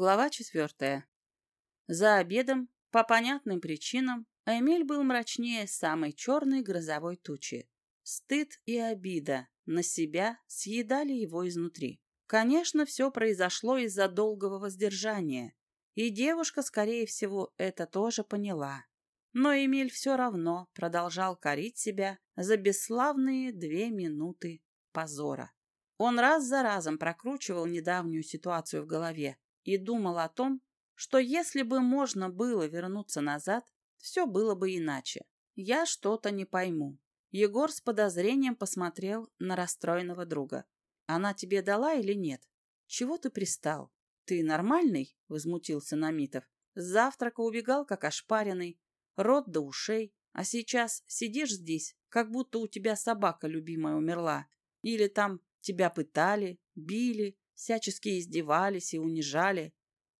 Глава четвертая. За обедом, по понятным причинам, Эмиль был мрачнее самой черной грозовой тучи. Стыд и обида на себя съедали его изнутри. Конечно, все произошло из-за долгого воздержания, и девушка, скорее всего, это тоже поняла. Но Эмиль все равно продолжал корить себя за бесславные две минуты позора. Он раз за разом прокручивал недавнюю ситуацию в голове, и думал о том, что если бы можно было вернуться назад, все было бы иначе. Я что-то не пойму. Егор с подозрением посмотрел на расстроенного друга. Она тебе дала или нет? Чего ты пристал? Ты нормальный? Возмутился Намитов. С завтрака убегал, как ошпаренный. Рот до ушей. А сейчас сидишь здесь, как будто у тебя собака любимая умерла. Или там тебя пытали, били, всячески издевались и унижали.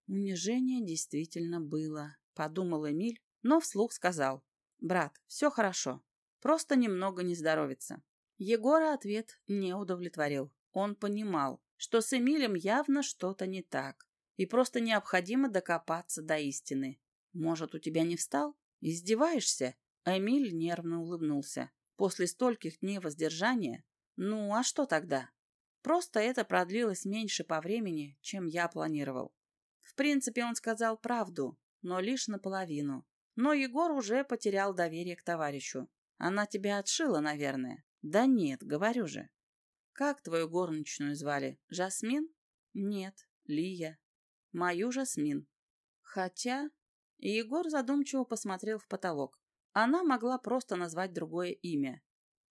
Унижение действительно было, подумал Эмиль, но вслух сказал. Брат, все хорошо, просто немного не здоровится. Егора ответ не удовлетворил. Он понимал, что с Эмилем явно что-то не так, и просто необходимо докопаться до истины. Может, у тебя не встал? Издеваешься? Эмиль нервно улыбнулся. После стольких дней воздержания? Ну, а что тогда? Просто это продлилось меньше по времени, чем я планировал. В принципе, он сказал правду, но лишь наполовину. Но Егор уже потерял доверие к товарищу. Она тебя отшила, наверное. Да нет, говорю же. Как твою горничную звали? Жасмин? Нет, Лия. Мою Жасмин. Хотя... Егор задумчиво посмотрел в потолок. Она могла просто назвать другое имя.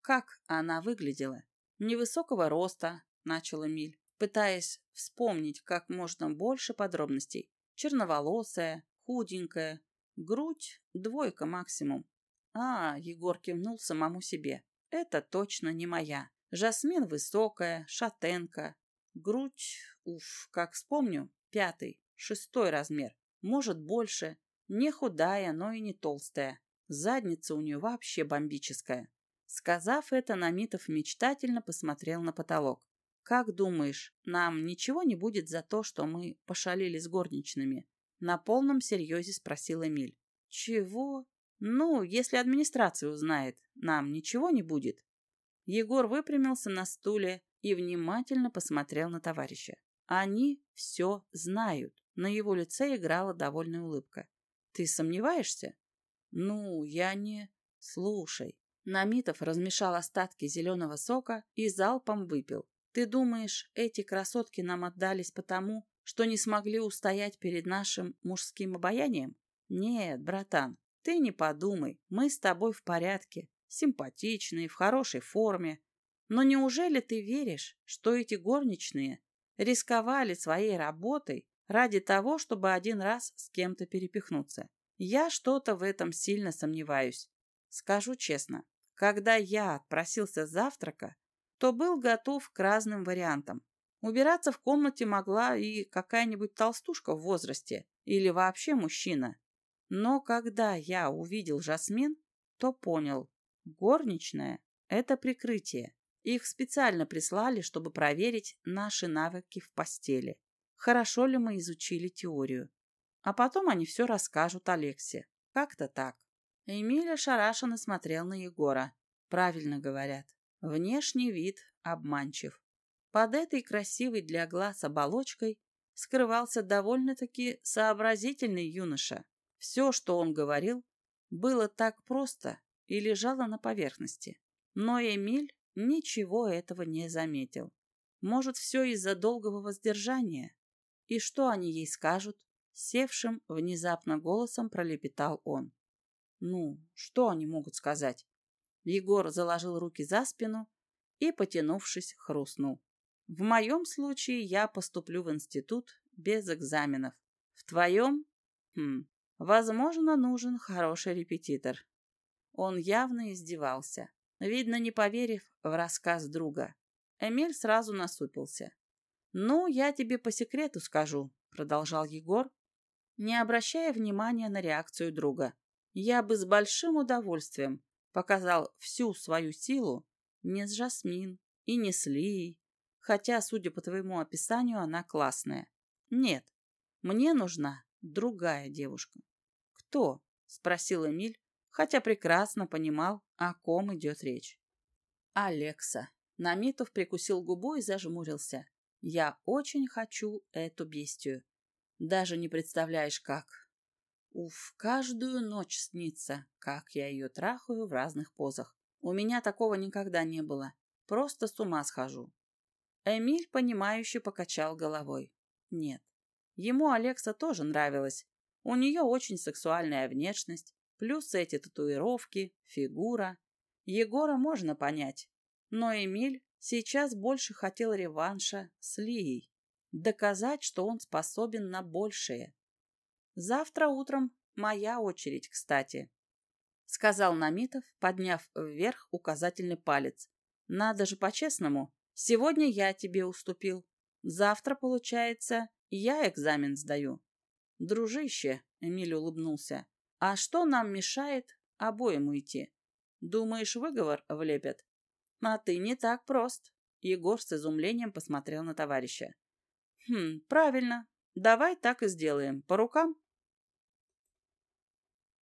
Как она выглядела? Невысокого роста, начал Эмиль, пытаясь вспомнить как можно больше подробностей. Черноволосая, худенькая, грудь двойка максимум. А, Егор кивнул самому себе. Это точно не моя. Жасмин высокая, шатенка. Грудь, уф, как вспомню, пятый, шестой размер. Может, больше. Не худая, но и не толстая. Задница у нее вообще бомбическая. Сказав это, Намитов мечтательно посмотрел на потолок. «Как думаешь, нам ничего не будет за то, что мы пошалили с горничными?» На полном серьезе спросил Эмиль. «Чего? Ну, если администрация узнает, нам ничего не будет?» Егор выпрямился на стуле и внимательно посмотрел на товарища. «Они все знают». На его лице играла довольная улыбка. «Ты сомневаешься?» «Ну, я не...» «Слушай». Намитов размешал остатки зеленого сока и залпом выпил. Ты думаешь, эти красотки нам отдались потому, что не смогли устоять перед нашим мужским обаянием? Нет, братан, ты не подумай, мы с тобой в порядке, симпатичные, в хорошей форме. Но неужели ты веришь, что эти горничные рисковали своей работой ради того, чтобы один раз с кем-то перепихнуться? Я что-то в этом сильно сомневаюсь. Скажу честно, когда я отпросился завтрака, то был готов к разным вариантам. Убираться в комнате могла и какая-нибудь толстушка в возрасте, или вообще мужчина. Но когда я увидел Жасмин, то понял, горничная – это прикрытие. Их специально прислали, чтобы проверить наши навыки в постели. Хорошо ли мы изучили теорию. А потом они все расскажут Алексе. Как-то так. Эмиля шарашенно смотрел на Егора. Правильно говорят. Внешний вид обманчив. Под этой красивой для глаз оболочкой скрывался довольно-таки сообразительный юноша. Все, что он говорил, было так просто и лежало на поверхности. Но Эмиль ничего этого не заметил. Может, все из-за долгого воздержания? И что они ей скажут? Севшим внезапно голосом пролепетал он. Ну, что они могут сказать? Егор заложил руки за спину и, потянувшись, хрустнул. В моем случае я поступлю в институт без экзаменов. В твоем? Хм, возможно, нужен хороший репетитор. Он явно издевался, видно, не поверив в рассказ друга. Эмиль сразу насупился. «Ну, я тебе по секрету скажу», — продолжал Егор, не обращая внимания на реакцию друга. «Я бы с большим удовольствием показал всю свою силу не с Жасмин и не с Лией, хотя, судя по твоему описанию, она классная. Нет, Мне нужна другая девушка. Кто? Спросил Эмиль, хотя прекрасно понимал, о ком идет речь. Алекса. Намитов прикусил губу и зажмурился. Я очень хочу эту бестию. Даже не представляешь, как. Уф, каждую ночь снится, как я ее трахаю в разных позах. У меня такого никогда не было. Просто с ума схожу. Эмиль, понимающе покачал головой. Нет. Ему Алекса тоже нравилась. У нее очень сексуальная внешность, плюс эти татуировки, фигура. Егора можно понять. Но Эмиль сейчас больше хотел реванша с Лией. Доказать, что он способен на большее. Завтра утром моя очередь, кстати. Сказал Намитов, подняв вверх указательный палец. Надо же по-честному. Сегодня я тебе уступил. Завтра, получается, я экзамен сдаю. Дружище, Эмиль улыбнулся, а что нам мешает обоим уйти? Думаешь, выговор влепят? А ты не так прост. Егор с изумлением посмотрел на товарища. Хм, правильно. Давай так и сделаем. По рукам?